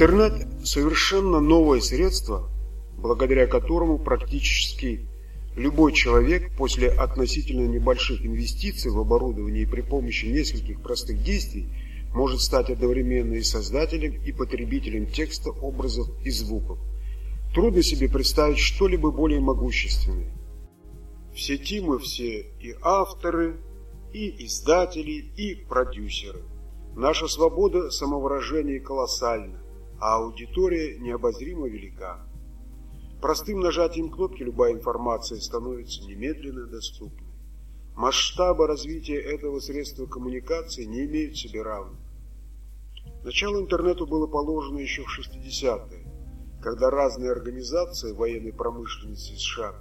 Интернет – совершенно новое средство, благодаря которому практически любой человек после относительно небольших инвестиций в оборудование и при помощи нескольких простых действий может стать одновременно и создателем, и потребителем текста, образов и звуков. Трудно себе представить что-либо более могущественное. В сети мы все и авторы, и издатели, и продюсеры. Наша свобода самовыражения колоссальна а аудитория необозримо велика. Простым нажатием кнопки любая информация становится немедленно доступной. Масштабы развития этого средства коммуникации не имеют себе равных. Начало интернету было положено еще в 60-е, когда разные организации военной промышленности США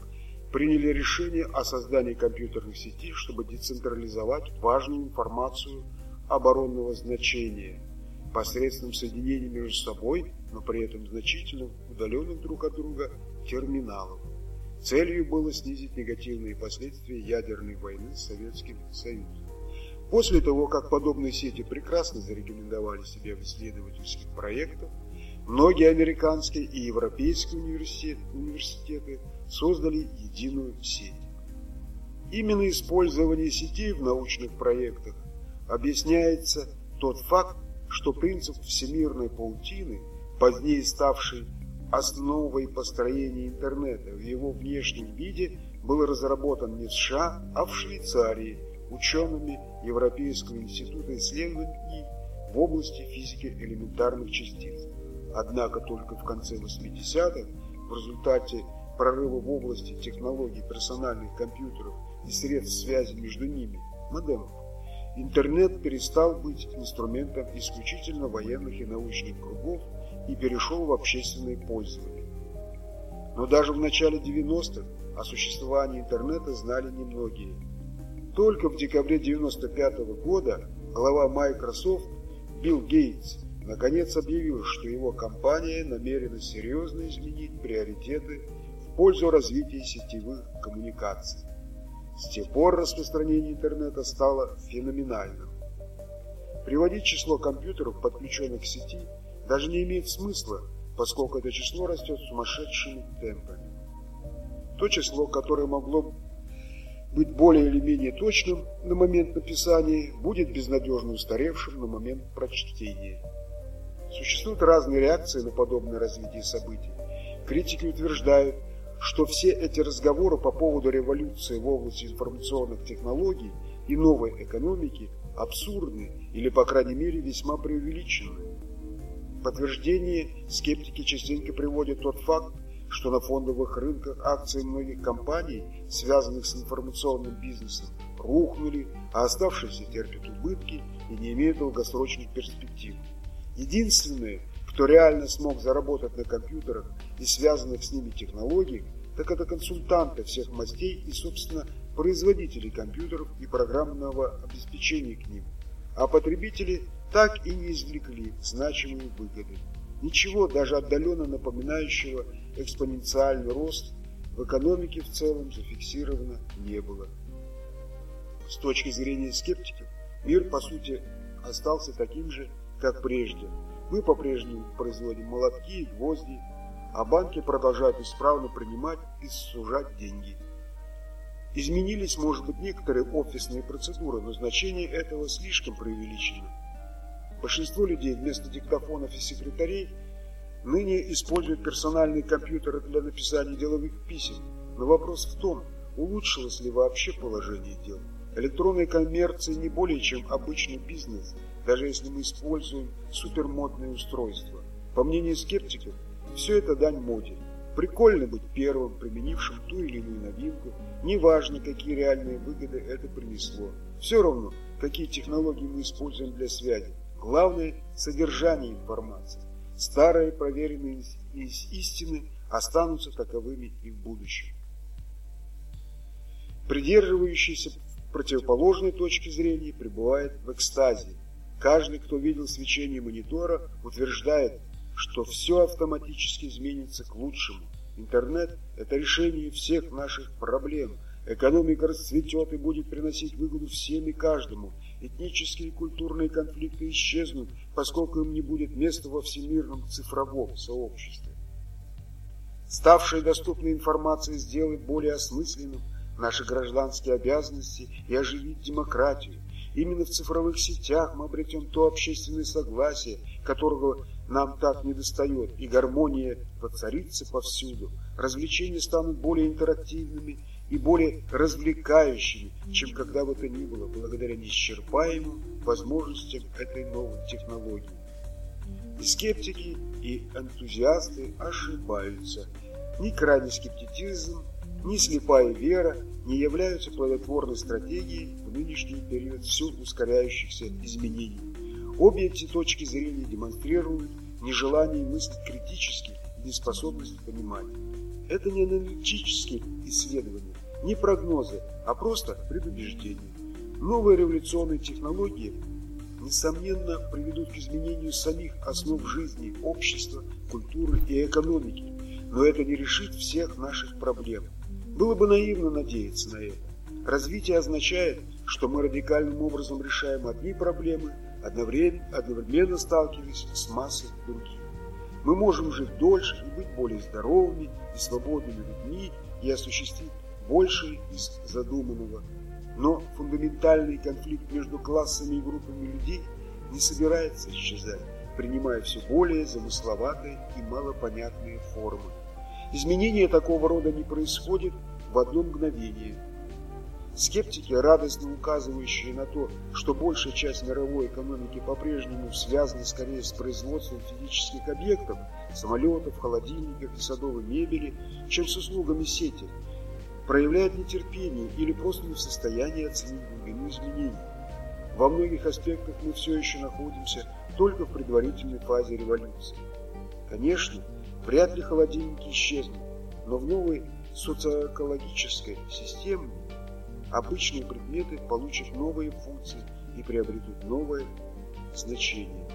приняли решение о создании компьютерных сетей, чтобы децентрализовать важную информацию оборонного значения – посредством соединения между собой, но при этом значительно удаленных друг от друга терминалов. Целью было снизить негативные последствия ядерной войны с Советским Союзом. После того, как подобные сети прекрасно зарекомендовали себя в исследовательских проектах, многие американские и европейские университеты, университеты создали единую сеть. Именно использование сетей в научных проектах объясняется тот факт, что принцип всемирной паутины, позднее ставший основой построения интернета в его внешнем виде, был разработан не в США, а в Швейцарии учеными Европейского института исследований в области физики элементарных частиц. Однако только в конце 80-х в результате прорыва в области технологий персональных компьютеров и средств связи между ними, модемов, интернет перестал быть инструментом исключительно военных и научных кругов и перешел в общественное пользование. Но даже в начале 90-х о существовании интернета знали немногие. Только в декабре 95 -го года глава Microsoft Билл Гейтс наконец объявил, что его компания намерена серьезно изменить приоритеты в пользу развития сетевых коммуникаций. С тех пор распространение интернета стало феноменальным. Приводить число компьютеров, подключенных к сети, даже не имеет смысла, поскольку это число растет сумасшедшими темпами. То число, которое могло быть более или менее точным на момент написания, будет безнадежно устаревшим на момент прочтения. Существуют разные реакции на подобное развитие событий. Критики утверждают, что все эти разговоры по поводу революции в области информационных технологий и новой экономики абсурдны или, по крайней мере, весьма преувеличены. В подтверждение скептики частенько приводят тот факт, что на фондовых рынках акции многих компаний, связанных с информационным бизнесом, рухнули, а оставшиеся терпят убытки и не имеют долгосрочных перспектив. Единственное, кто реально смог заработать на компьютерах и связанных с ними технологиях, так это консультанты всех мастей и, собственно, производители компьютеров и программного обеспечения к ним. А потребители так и не извлекли значимые выгоды. Ничего даже отдаленно напоминающего экспоненциальный рост в экономике в целом зафиксировано не было. С точки зрения скептиков, мир по сути остался таким же, как прежде. Мы по-прежнему производим молотки и гвозди, а банки продолжают исправно принимать и сужать деньги. Изменились, может быть, некоторые офисные процедуры, но значение этого слишком преувеличено. Большинство людей вместо диктофонов и секретарей ныне используют персональные компьютеры для написания деловых писем. Но вопрос в том, улучшилось ли вообще положение дел. Электронная коммерция не более чем обычный бизнес, даже если мы используем супермодные устройства. По мнению скептиков, все это дань моде. Прикольно быть первым, применившим ту или иную новинку, неважно, какие реальные выгоды это принесло. Все равно, какие технологии мы используем для связи. Главное – содержание информации. Старые проверенные истины останутся таковыми и в будущем. Придерживающийся противоположной точки зрения пребывает в экстазе. Каждый, кто видел свечение монитора, утверждает, что все автоматически изменится к лучшему. Интернет – это решение всех наших проблем. Экономика расцветет и будет приносить выгоду всем и каждому. этнические и культурные конфликты исчезнут, поскольку им не будет места во всемирном цифровом сообществе. Ставшая доступной информация сделает более осмысленным наши гражданские обязанности и оживит демократию. Именно в цифровых сетях мы обретем то общественное согласие, которого нам так недостает, и гармония воцарится повсюду. Развлечения станут более интерактивными и более развлекающими, чем когда бы то ни было, благодаря неисчерпаемым возможностям этой новой технологии. И скептики, и энтузиасты ошибаются. Ни крайний скептицизм, ни слепая вера не являются плодотворной стратегией в нынешний период все ускоряющихся изменений. Обе эти точки зрения демонстрируют нежелание мыслить критически и неспособность понимать. Это не аналитические исследования, не прогнозы, а просто предубеждения. Новые революционные технологии несомненно приведут к изменению самих основ жизни, общества, культуры и экономики, но это не решит всех наших проблем. Было бы наивно надеяться на это. Развитие означает, что мы радикальным образом решаем одни проблемы, одновременно, одновременно сталкиваясь с массой других. Мы можем жить дольше и быть более здоровыми и свободными людьми и осуществить больше из задуманного. Но фундаментальный конфликт между классами и группами людей не собирается исчезать, принимая все более замысловатые и малопонятные формы. Изменение такого рода не происходит в одно мгновение. Скептики, радостно указывающие на то, что большая часть мировой экономики по-прежнему связана скорее с производством физических объектов, самолетов, холодильников и садовой мебели, чем с услугами сети, проявляют нетерпение или просто не в состоянии оценить глубину изменений. Во многих аспектах мы все еще находимся только в предварительной фазе революции. Конечно, вряд ли холодильники исчезнут, но в новой социоэкологической системе обычные предметы получат новые функции и приобретут новое значение.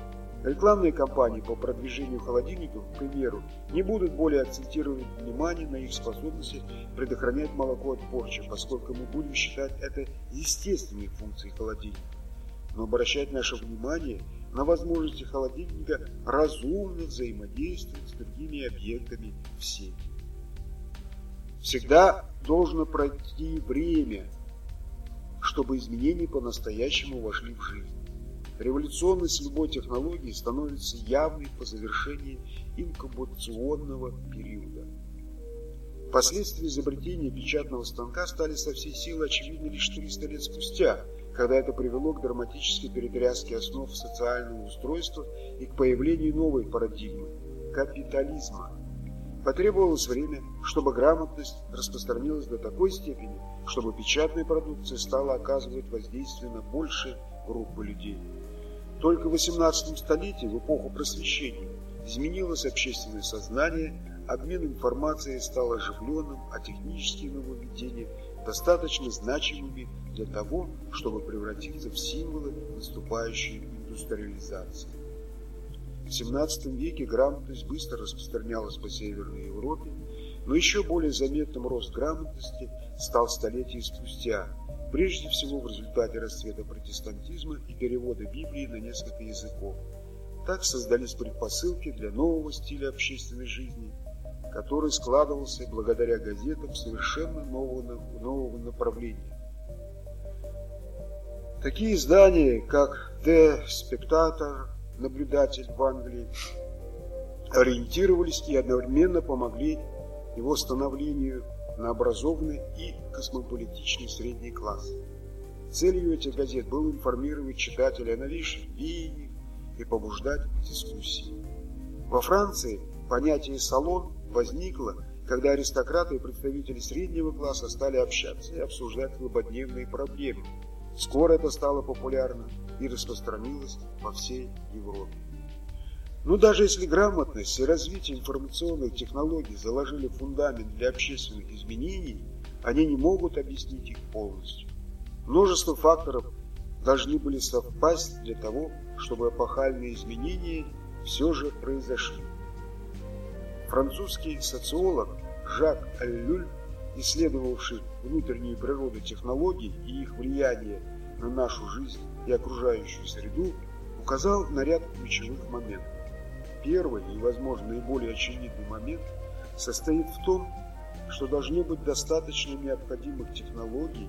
Рекламные кампании по продвижению холодильников, к примеру, не будут более акцентировать внимание на их способности предохранять молоко от порчи, поскольку мы будем считать это естественной функцией холодильника. Но обращать наше внимание на возможности холодильника разумно взаимодействовать с другими объектами в сети. Всегда должно пройти время, чтобы изменения по-настоящему вошли в жизнь. Революционность любой технологии становится явной по завершении инкубационного периода. Последствия изобретения печатного станка стали со всей силы очевидны лишь 300 лет спустя, когда это привело к драматической перетряске основ социального устройства и к появлению новой парадигмы – капитализма. Потребовалось время, чтобы грамотность распространилась до такой степени, чтобы печатная продукция стала оказывать воздействие на большие группы людей. Только в 18 столетии, в эпоху просвещения, изменилось общественное сознание, обмен информацией стал оживленным, а технические нововведения достаточно значимыми для того, чтобы превратиться в символы наступающей индустриализации. В XVII веке грамотность быстро распространялась по Северной Европе, но еще более заметным рост грамотности стал столетия спустя, прежде всего в результате расцвета протестантизма и перевода Библии на несколько языков. Так создались предпосылки для нового стиля общественной жизни, который складывался благодаря газетам совершенно нового, нового направления. Такие издания, как The Spectator, наблюдатель в Англии, ориентировались и одновременно помогли его становлению на образованный и космополитичный средний класс. Целью этих газет было информировать читателя о новейших веяниях и побуждать дискуссии. Во Франции понятие «салон» возникло, когда аристократы и представители среднего класса стали общаться и обсуждать злободневные проблемы. Скоро это стало популярно и распространилось по всей Европе. Но даже если грамотность и развитие информационных технологий заложили фундамент для общественных изменений, они не могут объяснить их полностью. Множество факторов должны были совпасть для того, чтобы эпохальные изменения все же произошли. Французский социолог Жак Аллюль, исследовавший внутреннюю природу технологий и их влияние на нашу жизнь, и окружающую среду, указал на ряд ключевых моментов. Первый и, возможно, наиболее очевидный момент состоит в том, что должно быть достаточно необходимых технологий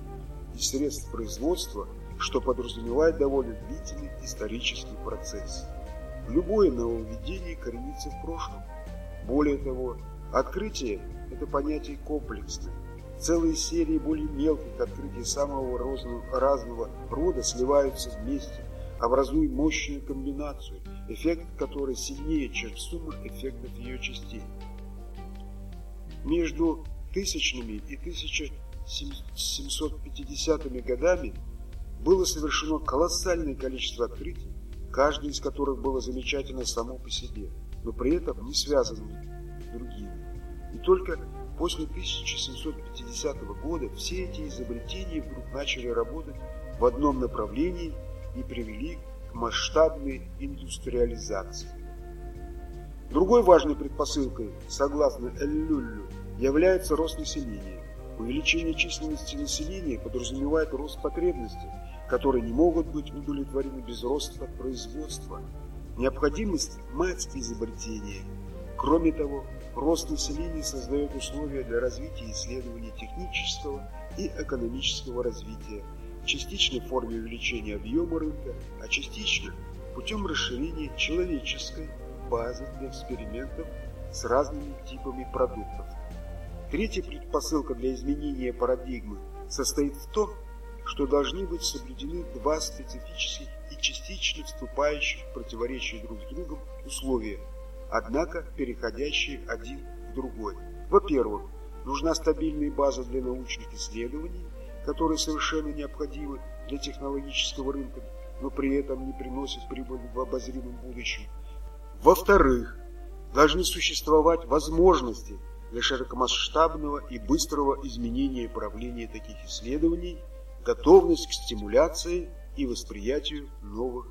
и средств производства, что подразумевает довольно длительный исторический процесс. Любое нововведение коренится в прошлом. Более того, открытие – это понятие комплексное. Целые серии более мелких открытий самого разного рода сливаются вместе, образуя мощную комбинацию, эффект которой сильнее, чем сумма эффектов ее частей. Между тысячными и 1750 годами было совершено колоссальное количество открытий, каждое из которых было замечательно само по себе, но при этом не связано с другими. И только после 1750 года все эти изобретения вдруг начали работать в одном направлении и привели к масштабной индустриализации. Другой важной предпосылкой, согласно Эллюллю, является рост населения. Увеличение численности населения подразумевает рост потребностей, которые не могут быть удовлетворены без роста производства. Необходимость – мать изобретения. Кроме того, рост населения создает условия для развития исследований технического и экономического развития, частично в форме увеличения объема рынка, а частично путем расширения человеческой базы для экспериментов с разными типами продуктов. Третья предпосылка для изменения парадигмы состоит в том, что должны быть соблюдены два специфических и частично вступающих в противоречие друг с другом условия, однако переходящие один в другой. Во-первых, нужна стабильная база для научных исследований, которые совершенно необходимы для технологического рынка, но при этом не приносят прибыли в обозримом будущем. Во-вторых, должны существовать возможности для широкомасштабного и быстрого изменения правления таких исследований – готовность к стимуляции и восприятию новых